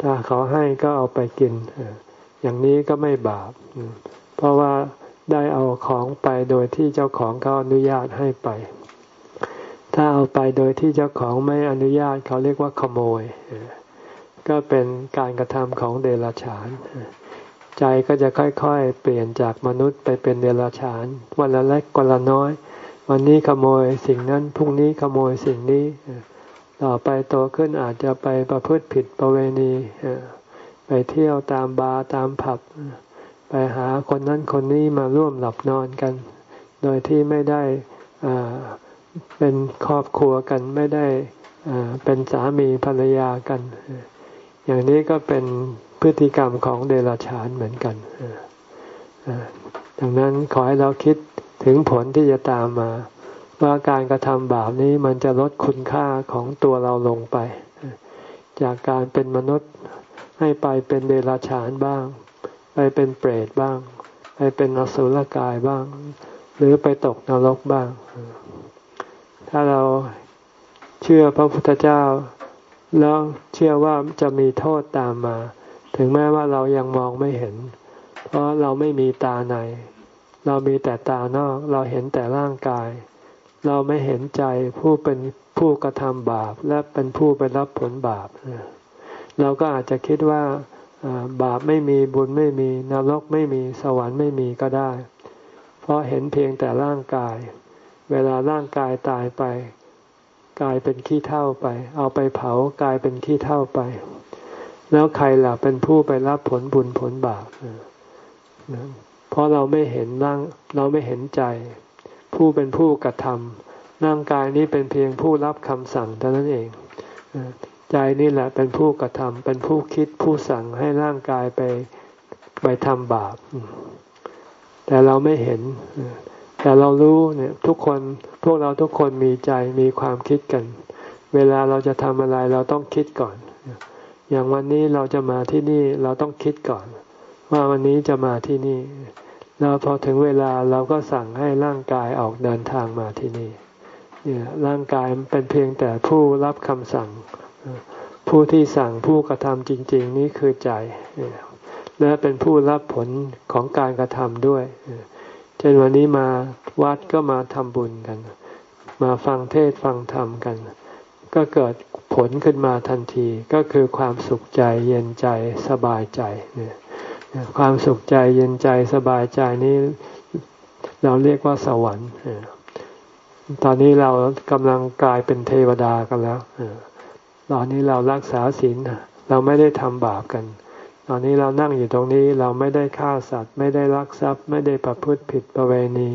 ถ้าขอให้ก็เอาไปกินอย่างนี้ก็ไม่บาปเพราะว่าได้เอาของไปโดยที่เจ้าของเขาอนุญาตให้ไป ถ้าเอาไปโดยที่เจ้าของไม่อนุญาตเขาเรียกว่าขโมย ก็เป็นการกระทำของเดรัจฉาน ใจก็จะค่อยๆ เปลี่ยนจากมนุษย์ไปเป็นเดรัจฉาน วันละเล็กวันละน้อย วันนี้ขโมยสิ่งนั้นพรุ่งนี้ขโมยสิ่งนี้ ต่อไปโตขึ้นอาจจะไปประพฤติผิดประเวณีไปเที่ยวตามบาร์ตามผับ ไปหาคนนั้นคนนี้มาร่วมหลับนอนกัน โดยที่ไม่ได้ เป็นครอบครัวกันไม่ได้เป็นสามีภรรยากัน อย่างนี้ก็เป็นพฤติกรรมของเดรัจฉานเหมือนกันดังนั้นขอให้เราคิดถึงผลที่จะตามมา ว่าการกระทำบาปนี้มันจะลดคุณค่าของตัวเราลงไป จากการเป็นมนุษย์ให้ไปเป็นเดรัจฉานบ้าง ไปเป็นเปรตบ้าง ไปเป็นอสุรกายบ้าง หรือไปตกนรกบ้าง ถ้าเราเชื่อพระพุทธเจ้า แล้วเชื่อว่าจะมีโทษตามมา ถึงแม้ว่าเรายังมองไม่เห็น เพราะเราไม่มีตาใน เรามีแต่ตานอก เราเห็นแต่ร่างกาย เราไม่เห็นใจผู้เป็นผู้กระทำบาป และเป็นผู้ไปรับผลบาป เราก็อาจจะคิดว่าบาปไม่มีบุญไม่มีนรกไม่มีสวรรค์ไม่มีก็ได้ เพราะเห็นเพียงแต่ร่างกาย เวลาร่างกายตายไป กลายเป็นขี้เท่าไป เอาไปเผากลายเป็นขี้เท่าไป แล้วใครล่ะเป็นผู้ไปรับผลบุญผลบาปเพราะเราไม่เห็นร่างเราไม่เห็นใจ ผู้เป็นผู้กระทำร่างกายนี้เป็นเพียงผู้รับคำสั่งเท่านั้นเองใจนี่แหละเป็นผู้กระทำเป็นผู้คิดผู้สั่งให้ร่างกายไปไปทำบาป แต่เราไม่เห็น แต่เรารู้เนี่ยทุกคนพวกเราทุกคนมีใจมีความคิดกัน เวลาเราจะทำอะไรเราต้องคิดก่อน อย่างวันนี้เราจะมาที่นี่เราต้องคิดก่อน ว่าวันนี้จะมาที่นี่ แล้วพอถึงเวลาเราก็สั่งให้ร่างกายออกเดินทางมาที่นี่เนี่ยร่างกายเป็นเพียงแต่ผู้รับคำสั่ง ผู้ที่สั่งผู้กระทำจริง ๆ นี้คือใจ และเป็นผู้รับผลของการกระทำด้วย เช่นวันนี้มาวัดก็มาทำบุญกัน มาฟังเทศฟังธรรมกัน ก็เกิดผลขึ้นมาทันทีก็คือความสุขใจเย็นใจสบายใจเนี่ยความสุขใจเย็นใจสบายใจนี้เราเรียกว่าสวรรค์ตอนนี้เรากำลังกลายเป็นเทวดากันแล้วตอนนี้เรารักษาศีลเราไม่ได้ทำบาปกัน ตอนนี้เรานั่งอยู่ตรงนี้เราไม่ได้ฆ่าสัตว์ ไม่ได้ลักทรัพย์ ไม่ได้ประพฤติผิดประเวณี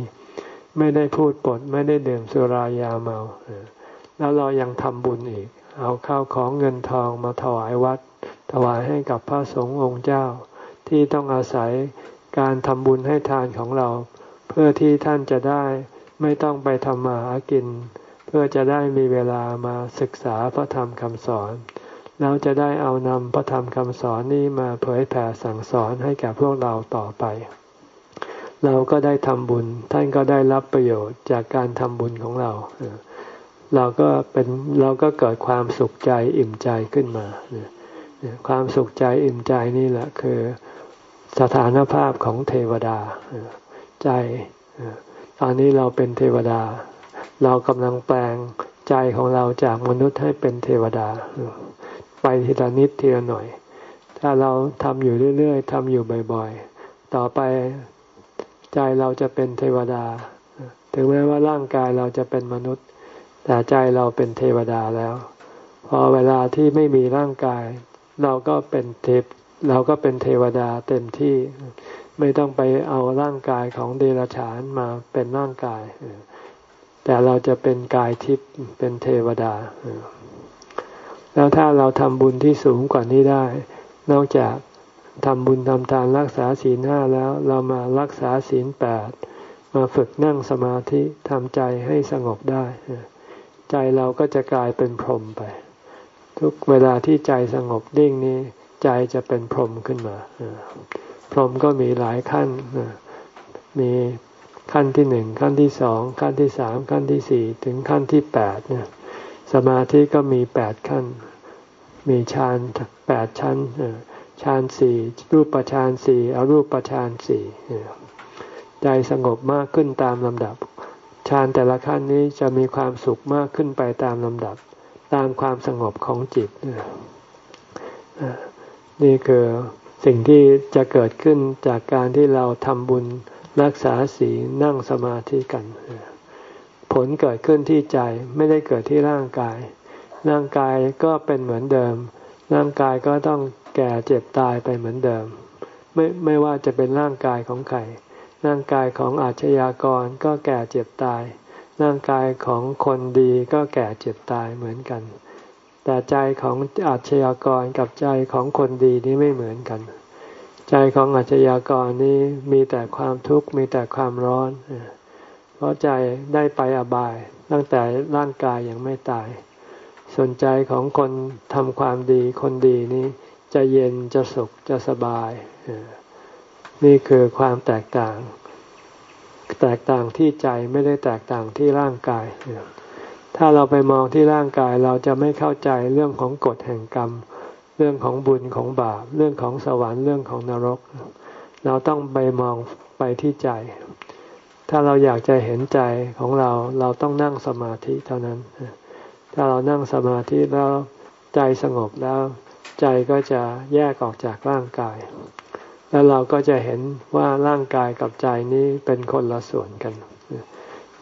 ไม่ได้พูดปด ไม่ได้ดื่มสุรายาเมาแล้วเรายังทำบุญอีก เอาข้าวของเงินทองมาถวายวัด ถวายให้กับพระสงฆ์องค์เจ้า ที่ต้องอาศัยการทำบุญให้ทานของเรา เพื่อที่ท่านจะได้ไม่ต้องไปทำมาหากิน เพื่อจะได้มีเวลามาศึกษาพระธรรมคำสอน แล้วจะได้เอานำพระธรรมคำสอนนี้มาเผยแผ่สั่งสอนให้แก่พวกเราต่อไป เราก็ได้ทำบุญ ท่านก็ได้รับประโยชน์จากการทำบุญของเราเราก็เป็นเราก็เกิดความสุขใจอิ่มใจขึ้นมาความสุขใจอิ่มใจนี่แหละคือสถานภาพของเทวดาใจตอนนี้เราเป็นเทวดา เรากำลังแปลงใจของเราจากมนุษย์ให้เป็นเทวดา ไปทีละนิดทีละหน่อย ถ้าเราทำอยู่เรื่อยๆทำอยู่บ่อยๆ ต่อไปใจเราจะเป็นเทวดา ถึงแม้ว่าร่างกายเราจะเป็นมนุษย์ แต่ใจเราเป็นเทวดาแล้ว พอเวลาที่ไม่มีร่างกาย เราก็เป็นเทพเราก็เป็นเทวดาเต็มที่ไม่ต้องไปเอาร่างกายของเดรัจฉานมาเป็นร่างกาย แต่เราจะเป็นกายทิพย์เป็นเทวดา แล้วถ้าเราทำบุญที่สูงกว่านี้ได้ นอกจากทำบุญทำทานรักษาศีลห้าแล้วเรามารักษาศีลแปดมาฝึกนั่งสมาธิทำใจให้สงบได้ ใจเราก็จะกลายเป็นพรหมไป ทุกเวลาที่ใจสงบดิ่งนี้ ใจจะเป็นพรหมขึ้นมาพรหมก็มีหลายขั้นมีขั้นที่หนึ่งขั้นที่สองขั้นที่สามขั้นที่สี่ถึงขั้นที่แปดเนี่ย สมาธิก็มีแปดขั้น มีฌานแปดชั้นฌานสี่รูปฌานสี่อรูปฌานสี่ใจสงบมากขึ้นตามลำดับฌานแต่ละขั้นนี้จะมีความสุขมากขึ้นไปตามลำดับ ตามความสงบของจิตนี่คือสิ่งที่จะเกิดขึ้นจากการที่เราทำบุญรักษาศีลนั่งสมาธิกัน ผลเกิดขึ้นที่ใจไม่ได้เกิดที่ร่างกาย ร่างกายก็เป็นเหมือนเดิม ร่างกายก็ต้องแก่เจ็บตายไปเหมือนเดิม ไม่ไม่ว่าจะเป็นร่างกายของใครร่างกายของอาชญากรก็แก่เจ็บตาย ร่างกายของคนดีก็แก่เจ็บตายเหมือนกัน แต่ใจของอาชญากรกับใจของคนดีนี้ไม่เหมือนกัน ใจของอาชญากรนี้มีแต่ความทุกข์มีแต่ความร้อนเพราะใจได้ไปอบาย ตั้งแต่ร่างกายยังไม่ตาย ส่วนใจของคนทำความดีคนดีนี้จะเย็นจะสุขจะสบาย นี่คือความแตกต่าง แตกต่างที่ใจไม่ได้แตกต่างที่ร่างกาย ถ้าเราไปมองที่ร่างกายเราจะไม่เข้าใจเรื่องของกฎแห่งกรรม เรื่องของบุญของบาป เรื่องของสวรรค์เรื่องของนรก เราต้องไปมองไปที่ใจ ถ้าเราอยากจะเห็นใจของเราเราต้องนั่งสมาธิเท่านั้น ถ้าเรานั่งสมาธิแล้วใจสงบแล้ว ใจก็จะแยกออกจากร่างกาย แล้วเราก็จะเห็นว่าร่างกายกับใจนี้เป็นคนละส่วนกัน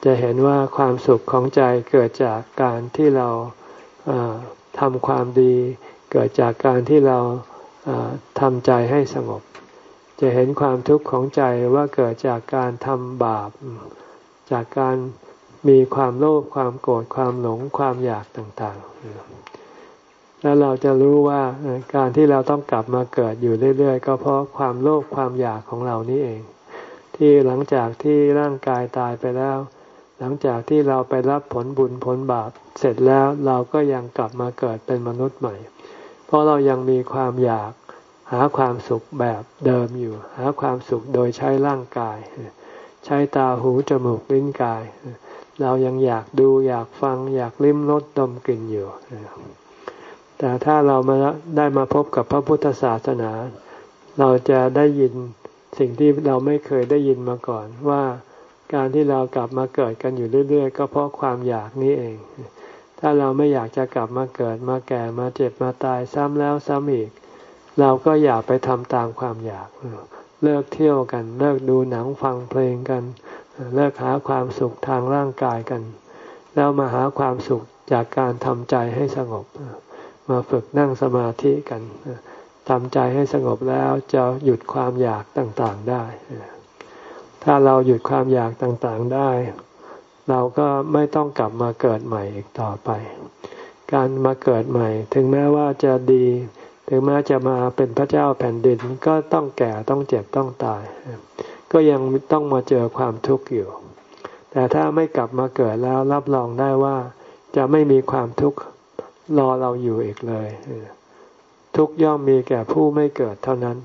จะเห็นว่าความสุขของใจเกิดจากการที่เราทำความดี เกิดจากการที่เราทำใจให้สงบ จะเห็นความทุกข์ของใจว่าเกิดจากการทำบาป จากการมีความโลภความโกรธความหลงความอยากต่างๆ แล้วเราจะรู้ว่าการที่เราต้องกลับมาเกิดอยู่เรื่อย ๆ ก็เพราะความโลภความอยากของเรานี่เอง ที่หลังจากที่ร่างกายตายไปแล้ว หลังจากที่เราไปรับผลบุญผลบาปเสร็จแล้วเราก็ยังกลับมาเกิดเป็นมนุษย์ใหม่ เพราะเรายังมีความอยาก หาความสุขแบบเดิมอยู่ หาความสุขโดยใช้ร่างกาย ใช้ตาหูจมูกลิ้นกาย เรายังอยากดูอยากฟังอยากลิ้มรสดมกลิ่นอยู่ แต่ถ้าเรามาได้มาพบกับพระพุทธศาสนา เราจะได้ยินสิ่งที่เราไม่เคยได้ยินมาก่อนว่าการที่เรากลับมาเกิดกันอยู่เรื่อย ๆ ก็เพราะความอยากนี้เอง ถ้าเราไม่อยากจะกลับมาเกิดมาแก่มาเจ็บมาตายซ้ำแล้วซ้ำอีก เราก็อย่าไปทำตามความอยาก เลิกเที่ยวกัน เลิกดูหนังฟังเพลงกัน เลิกหาความสุขทางร่างกายกัน แล้วมาหาความสุขจากการทำใจให้สงบ มาฝึกนั่งสมาธิกันทำใจให้สงบแล้วจะหยุดความอยากต่างๆได้ ถ้าเราหยุดความอยากต่างๆได้ เราก็ไม่ต้องกลับมาเกิดใหม่อีกต่อไป การมาเกิดใหม่ ถึงแม้ว่าจะดี ถึงแม้จะมาเป็นพระเจ้าแผ่นดินก็ต้องแก่ต้องเจ็บต้องตาย ก็ยังต้องมาเจอความทุกข์อยู่ แต่ถ้าไม่กลับมาเกิดแล้วรับรองได้ว่าจะไม่มีความทุกข์รอเราอยู่อีกเลย ทุกย่อมมีแก่ผู้ไม่เกิดเท่านั้น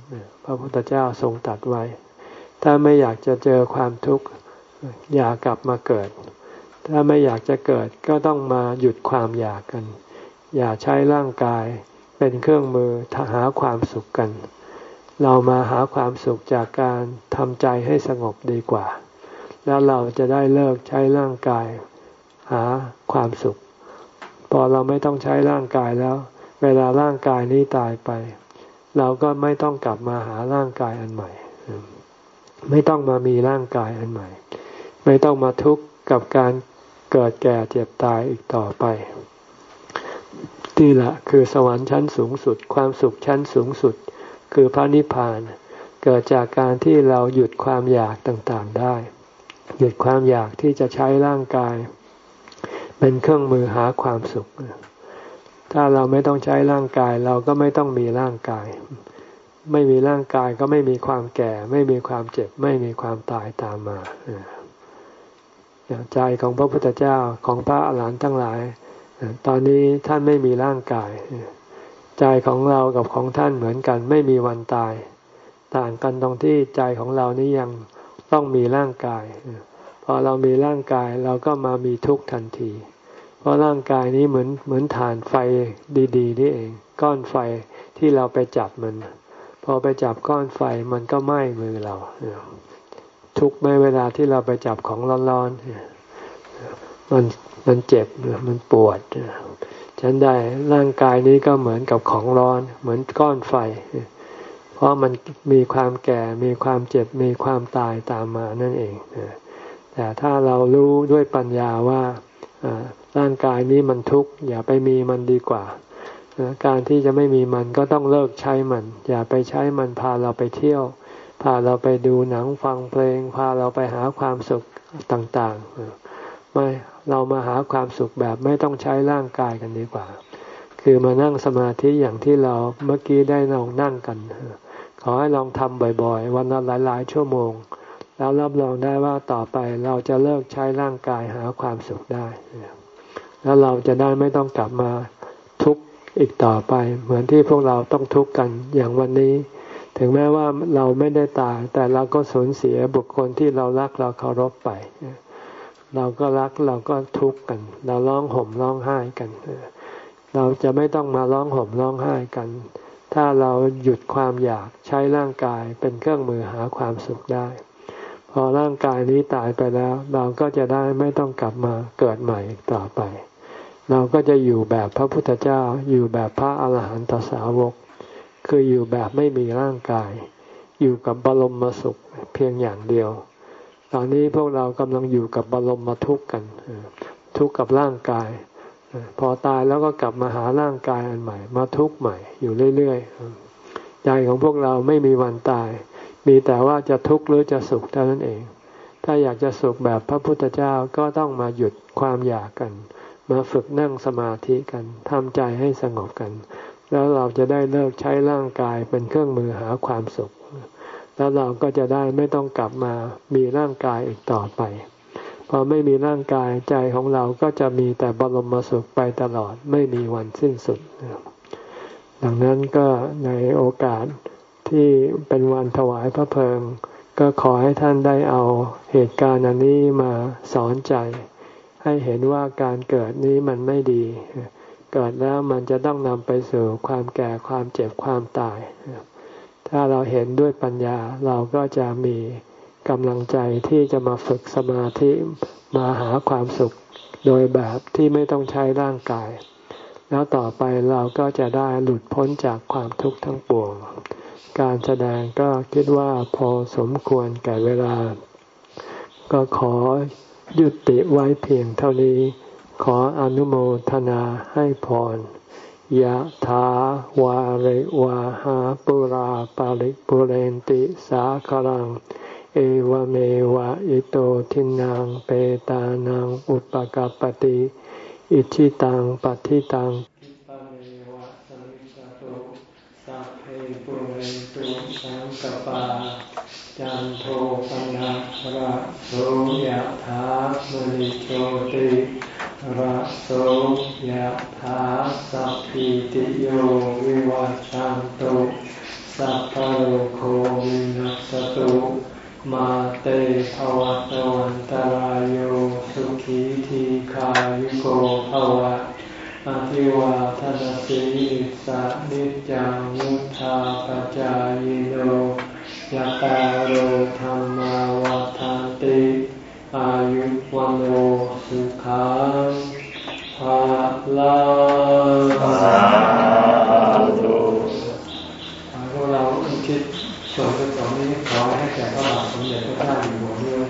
พระพุทธเจ้าทรงตรัสไว้ ถ้าไม่อยากจะเจอความทุกข์อย่ากลับมาเกิด ถ้าไม่อยากจะเกิดก็ต้องมาหยุดความอยากกัน อย่าใช้ร่างกาย เป็นเครื่องมือหาความสุขกัน เรามาหาความสุขจากการทำใจให้สงบดีกว่า แล้วเราจะได้เลิกใช้ร่างกาย หาความสุข พอเราไม่ต้องใช้ร่างกายแล้ว เวลาร่างกายนี้ตายไป เราก็ไม่ต้องกลับมาหาร่างกายอันใหม่ ไม่ต้องมามีร่างกายอันใหม่ ไม่ต้องมาทุกข์กับการเกิดแก่เจ็บตายอีกต่อไป นี่แหละคือสวรรค์ชั้นสูงสุด ความสุขชั้นสูงสุด คือพระนิพพาน เกิดจากการที่เราหยุดความอยากต่างๆได้ หยุดความอยากที่จะใช้ร่างกาย เป็นเครื่องมือหาความสุข ถ้าเราไม่ต้องใช้ร่างกายเราก็ไม่ต้องมีร่างกาย ไม่มีร่างกายก็ไม่มีความแก่ ไม่มีความเจ็บ ไม่มีความตายตามมาใจของพระพุทธเจ้าของพระอรหันต์ทั้งหลาย ตอนนี้ท่านไม่มีร่างกาย ใจของเรากับของท่านเหมือนกัน ไม่มีวันตาย ต่างกันตรงที่ใจของเรานี่ยังต้องมีร่างกาย พอเรามีร่างกายเราก็มามีทุกข์ทันที เพราะร่างกายนี้เหมือนเหมือนฐานไฟดีๆนี่เอง ก้อนไฟที่เราไปจับมัน พอไปจับก้อนไฟมันก็ไหม้มือเรา ทุกข์ไหมเวลาที่เราไปจับของร้อนๆ มันมันเจ็บมันปวดฉันได้ร่างกายนี้ก็เหมือนกับของร้อน เหมือนก้อนไฟ เพราะมันมีความแก่มีความเจ็บมีความตายตามมานั่นเองแต่ถ้าเรารู้ด้วยปัญญาว่าร่างกายนี้มันทุกข์อย่าไปมีมันดีกว่าการที่จะไม่มีมันก็ต้องเลิกใช้มัน อย่าไปใช้มันพาเราไปเที่ยว พาเราไปดูหนังฟังเพลง พาเราไปหาความสุขต่างๆไม่ เรามาหาความสุขแบบไม่ต้องใช้ร่างกายกันดีกว่า คือมานั่งสมาธิอย่างที่เราเมื่อกี้ได้ลองนั่งกัน ขอให้ลองทำบ่อยๆ วันละหลายๆ ชั่วโมง แล้วรับรองได้ว่าต่อไปเราจะเลิกใช้ร่างกายหาความสุขได้ แล้วเราจะได้ไม่ต้องกลับมาทุกข์อีกต่อไป เหมือนที่พวกเราต้องทุกข์กันอย่างวันนี้ถึงแม้ว่าเราไม่ได้ตายแต่เราก็สูญเสียบุคคลที่เรารักเราเคารพไป เราก็รักเราก็ทุกข์กัน เราร้องห่มร้องไห้กัน เราจะไม่ต้องมาร้องห่มร้องไห้กัน ถ้าเราหยุดความอยากใช้ร่างกายเป็นเครื่องมือหาความสุขได้ พอร่างกายนี้ตายไปแล้ว เราก็จะได้ไม่ต้องกลับมาเกิดใหม่ต่อไป เราก็จะอยู่แบบพระพุทธเจ้า อยู่แบบพระอาหารหันตสาวก คืออยู่แบบไม่มีร่างกาย อยู่กับบรมสุขเพียงอย่างเดียว ตอนนี้พวกเรากำลังอยู่กับบรมมาทุกข์กันทุกข์กับร่างกาย พอตายแล้วก็กลับมาหาร่างกายอันใหม่ มาทุกข์ใหม่อยู่เรื่อยๆใจของพวกเราไม่มีวันตาย มีแต่ว่าจะทุกข์หรือจะสุขเท่านั้นเอง ถ้าอยากจะสุขแบบพระพุทธเจ้าก็ต้องมาหยุดความอยากกัน มาฝึกนั่งสมาธิกันทำใจให้สงบกัน แล้วเราจะได้เลิกใช้ร่างกายเป็นเครื่องมือหาความสุข แล้วเราก็จะได้ไม่ต้องกลับมามีร่างกายอีกต่อไป พอไม่มีร่างกายใจของเราก็จะมีแต่บรมสุขไปตลอดไม่มีวันสิ้นสุด ดังนั้นก็ในโอกาสที่เป็นวันถวายพระเพลิง ก็ขอให้ท่านได้เอาเหตุการณ์อันนี้มาสอนใจ ให้เห็นว่าการเกิดนี้มันไม่ดี เกิดแล้วมันจะต้องนำไปสู่ความแก่ความเจ็บความตาย ถ้าเราเห็นด้วยปัญญาเราก็จะมีกำลังใจที่จะมาฝึกสมาธิมาหาความสุขโดยแบบที่ไม่ต้องใช้ร่างกาย แล้วต่อไปเราก็จะได้หลุดพ้นจากความทุกข์ทั้งปวง การแสดงก็คิดว่าพอสมควรแก่เวลา ก็ขอยุติไว้เพียงเท่านี้ ขออนุโมทนาให้พร ยะถาวาริวาหาปุราปาริปุเรนติสาคลัง เอวเมวะอิโตทินังเปตานังอุปกาปติอิชิตังปฏิตังสัปปะจันโทปนะระโสยะถามณิโชติ ระโสยถาสัพพิติโยวิวัชชันตุสัพพโลโควินัสตุมาเตภวัตวันตารโยสุขีทีขายุโกภวะอภิวาทนาสีสันิจังมุทาปจายโนยะตาโรธรรมาวาทานติ อายุวันโอสุขังภาลังพวกเราคิดส่วนกุศลนี้ขอให้แก่พระบาทสมเด็จพระเจ้าอยู่หัวด้วย